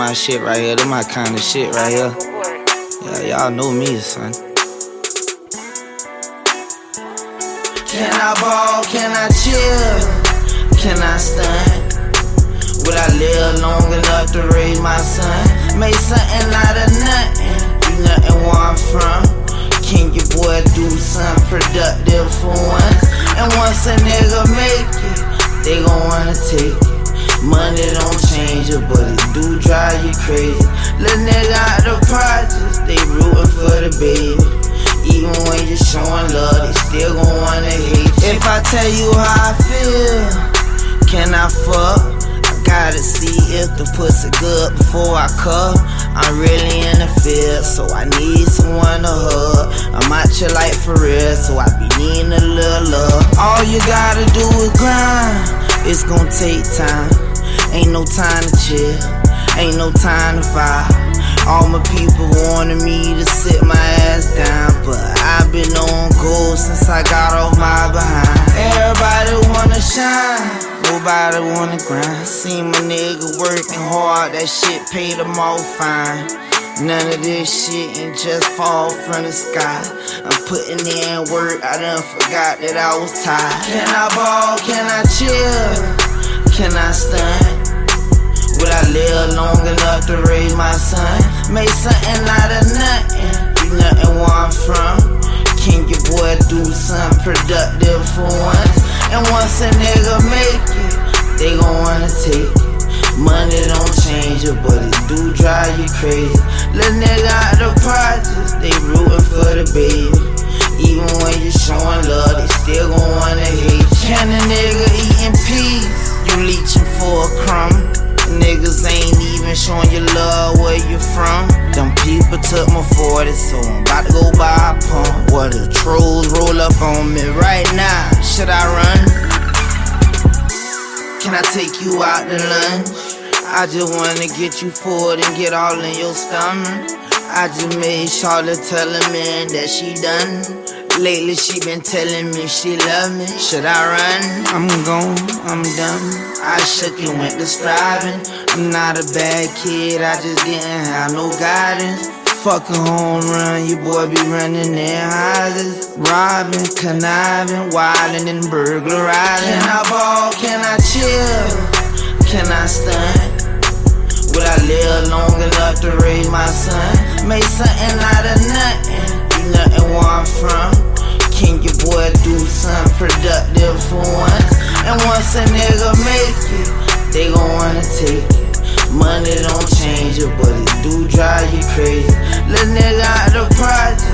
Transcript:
my shit right here. This my kind of shit right here. Yeah, y'all know me, son. Can I ball? Can I chill? Can I stunt? Will I live long enough to raise my son? Make something out of nothing. You nothing where I'm from. Can your boy do something productive for once? And once a nigga make it, they gon' wanna take it. Money don't change it, but it do drive you crazy. Little nigga out the projects, they rootin' for the baby. Even when you're showing love, they still gon' wanna hate you. If I tell you how I feel, can I fuck? I gotta see if the pussy good before I cut. I'm really in the field, so I need someone to hug. I'm out your life for real, so I be needing a little love. All you gotta do is grind, it's gon' take time. Ain't no time to chill, ain't no time to vibe. All my people wanted me to sit my ass down, but I've been on gold since I got off my behind. Everybody wanna shine, nobody wanna grind. See my nigga working hard, that shit paid them all fine. None of this shit ain't just fall from the sky. I'm putting in work, I done forgot that I was tired. Can I ball? Can I chill? Can I stunt? Will I live long enough to raise my son? Make something out of nothing. You nothing where I'm from. Can your boy do something productive for once? And once a nigga make it, they gon' wanna take it. Money don't change it, but it do drive you crazy. Little nigga out the projects, they rootin' for the baby. Even when you showing love, they still gon' wanna hate you. Can a nigga eat in even showing you love where you from. Them people took my 40, so I'm about to go buy a pump. What the trolls roll up on me right now? Should I run? Can I take you out to lunch? I just wanna get you forward and get all in your stomach. I just made Charlotte tell a man that she done. Lately she been telling me she love me. Should I run? I'm gone, I'm done. I shook and went to striving. I'm not a bad kid, I just didn't have no guidance. Fuck a home run, your boy be running in houses. Robbing, conniving, wildin' and burglarizing. Can I ball? Can I chill? Can I stunt? Will I live long enough to raise my son? Make something out of nothing. Nothing where I'm from. They gon' wanna take it. Money don't change it, but it do drive you crazy. Little nigga out the projects,